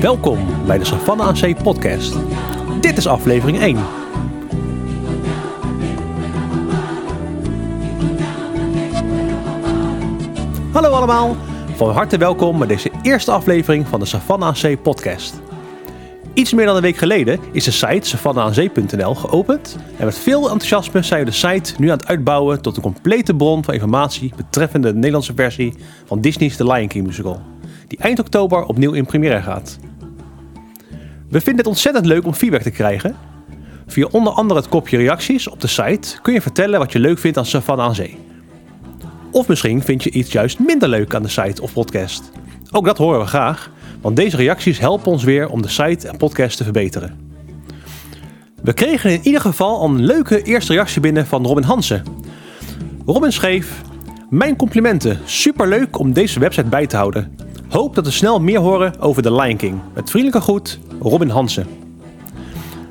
Welkom bij de Savannah aan Zee podcast. Dit is aflevering 1. Hallo allemaal, van harte welkom bij deze eerste aflevering van de Savannah aan Zee podcast. Iets meer dan een week geleden is de site savannahazee.nl geopend en met veel enthousiasme zijn we de site nu aan het uitbouwen tot een complete bron van informatie betreffende de Nederlandse versie van Disney's The Lion King musical, die eind oktober opnieuw in première gaat. We vinden het ontzettend leuk om feedback te krijgen. Via onder andere het kopje reacties op de site kun je vertellen wat je leuk vindt aan Savannah aan Zee. Of misschien vind je iets juist minder leuk aan de site of podcast. Ook dat horen we graag, want deze reacties helpen ons weer om de site en podcast te verbeteren. We kregen in ieder geval al een leuke eerste reactie binnen van Robin Hansen. Robin schreef: Mijn complimenten, superleuk om deze website bij te houden. Hoop dat we snel meer horen over de Lion King. Met vriendelijke groet, Robin Hansen.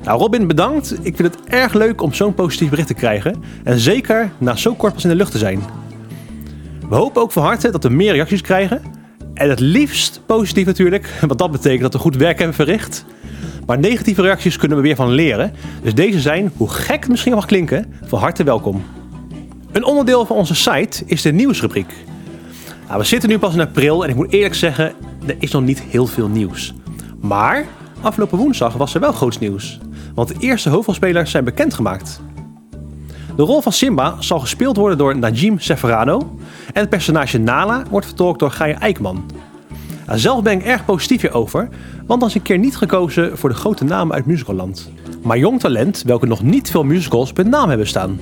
Nou, Robin, bedankt. Ik vind het erg leuk om zo'n positief bericht te krijgen. En zeker na zo kort pas in de lucht te zijn. We hopen ook van harte dat we meer reacties krijgen. En het liefst positief natuurlijk, want dat betekent dat we goed werk hebben verricht. Maar negatieve reacties kunnen we weer van leren. Dus deze zijn, hoe gek het misschien mag klinken, van harte welkom. Een onderdeel van onze site is de nieuwsrubriek. Nou, we zitten nu pas in april en ik moet eerlijk zeggen, er is nog niet heel veel nieuws. Maar afgelopen woensdag was er wel groots nieuws. Want de eerste hoofdrolspelers zijn bekendgemaakt. De rol van Simba zal gespeeld worden door Najim Seferano. En het personage Nala wordt vertolkt door Gaia Eikman. Nou, zelf ben ik erg positief hierover, want dan is een keer niet gekozen voor de grote namen uit musicalland. Maar jong talent welke nog niet veel musicals met naam hebben staan.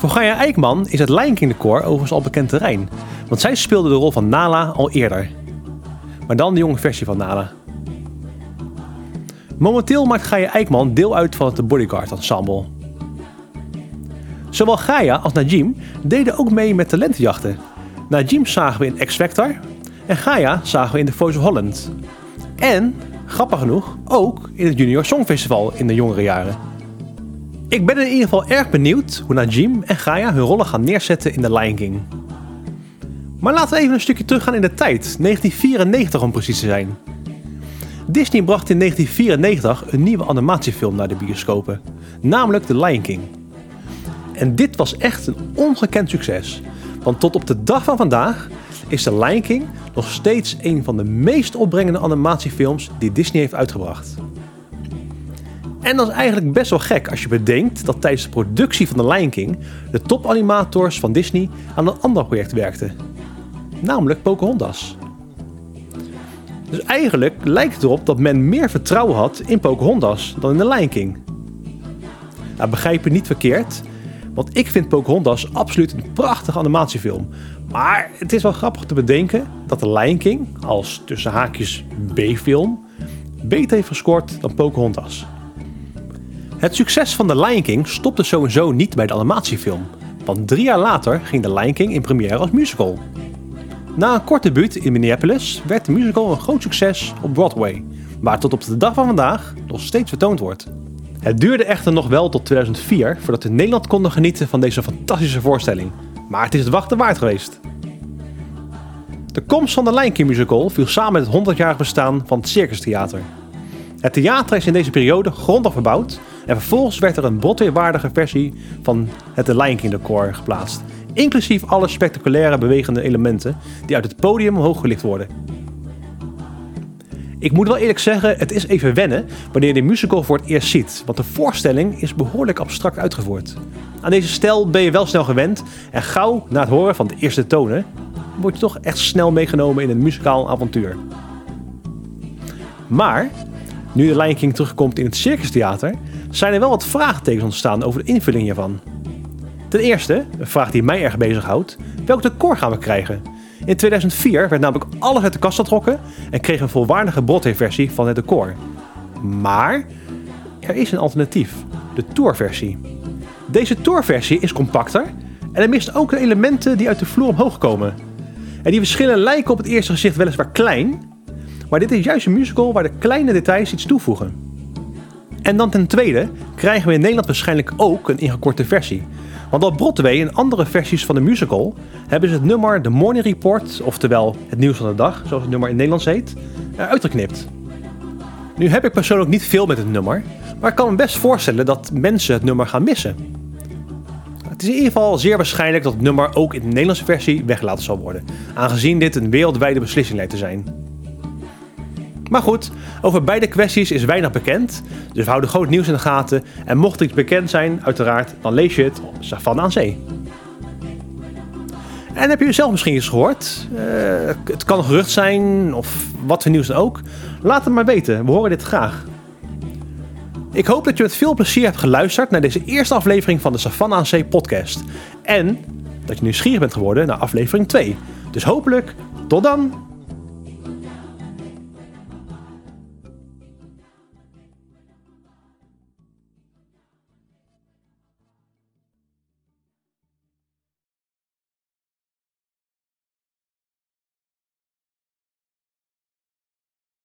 Voor Gaia Eikman is het Lion King decor overigens al bekend terrein, want zij speelde de rol van Nala al eerder. Maar dan de jonge versie van Nala. Momenteel maakt Gaia Eikman deel uit van het Bodyguard ensemble. Zowel Gaia als Najim deden ook mee met talentenjachten. Najim zagen we in X Factor en Gaia zagen we in The Voice of Holland. En, grappig genoeg, ook in het Junior Songfestival in de jongere jaren. Ik ben in ieder geval erg benieuwd hoe Najim en Gaia hun rollen gaan neerzetten in The Lion King. Maar laten we even een stukje teruggaan in de tijd, 1994 om precies te zijn. Disney bracht in 1994 een nieuwe animatiefilm naar de bioscopen, namelijk The Lion King. En dit was echt een ongekend succes, want tot op de dag van vandaag is The Lion King nog steeds een van de meest opbrengende animatiefilms die Disney heeft uitgebracht. En dat is eigenlijk best wel gek als je bedenkt dat tijdens de productie van The Lion King de topanimators van Disney aan een ander project werkten, namelijk Pocahontas. Dus eigenlijk lijkt het erop dat men meer vertrouwen had in Pocahontas dan in The Lion King. Nou, begrijp je niet verkeerd, want ik vind Pocahontas absoluut een prachtige animatiefilm. Maar het is wel grappig te bedenken dat The Lion King, als tussen haakjes B-film, beter heeft gescoord dan Pocahontas. Het succes van The Lion King stopte sowieso niet bij de animatiefilm, want drie jaar later ging The Lion King in première als musical. Na een kort debuut in Minneapolis werd de musical een groot succes op Broadway, waar tot op de dag van vandaag nog steeds vertoond wordt. Het duurde echter nog wel tot 2004 voordat we in Nederland konden genieten van deze fantastische voorstelling, maar het is het wachten waard geweest. De komst van de Lion King musical viel samen met het 100-jarig bestaan van het Circus Theater. Het theater is in deze periode grondig verbouwd en vervolgens werd er een Broadway-waardige versie van het The Lion King decor geplaatst, inclusief alle spectaculaire bewegende elementen die uit het podium omhoog gelicht worden. Ik moet wel eerlijk zeggen, het is even wennen wanneer je de musical voor het eerst ziet, want de voorstelling is behoorlijk abstract uitgevoerd. Aan deze stijl ben je wel snel gewend en gauw na het horen van de eerste tonen word je toch echt snel meegenomen in een muzikaal avontuur. Maar, nu de Lion King terugkomt in het Circus Theater, zijn er wel wat vraagtekens ontstaan over de invulling hiervan. Ten eerste, een vraag die mij erg bezighoudt, welk decor gaan we krijgen? In 2004 werd namelijk alles uit de kast getrokken en kreeg een volwaardige Broadway-versie van het decor. Maar er is een alternatief, de Tour-versie. Deze Tour-versie is compacter en er mist ook de elementen die uit de vloer omhoog komen. En die verschillen lijken op het eerste gezicht weliswaar klein, maar dit is juist een musical waar de kleine details iets toevoegen. En dan ten tweede krijgen we in Nederland waarschijnlijk ook een ingekorte versie. Want op Broadway en andere versies van de musical hebben ze het nummer The Morning Report, oftewel het nieuws van de dag, zoals het nummer in Nederlands heet, uitgeknipt. Nu heb ik persoonlijk niet veel met het nummer, maar ik kan me best voorstellen dat mensen het nummer gaan missen. Het is in ieder geval zeer waarschijnlijk dat het nummer ook in de Nederlandse versie weggelaten zal worden, aangezien dit een wereldwijde beslissing lijkt te zijn. Maar goed, over beide kwesties is weinig bekend, dus we houden groot nieuws in de gaten en mocht iets bekend zijn, uiteraard, dan lees je het op Savanne aan Zee. En heb je zelf misschien eens gehoord? Uh, het kan gerucht zijn of wat voor nieuws dan ook. Laat het maar weten, we horen dit graag. Ik hoop dat je met veel plezier hebt geluisterd naar deze eerste aflevering van de Savanna aan Zee podcast. En dat je nieuwsgierig bent geworden naar aflevering 2. Dus hopelijk, tot dan!